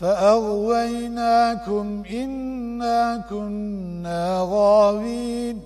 فأغويناكم إنا كنا غاوين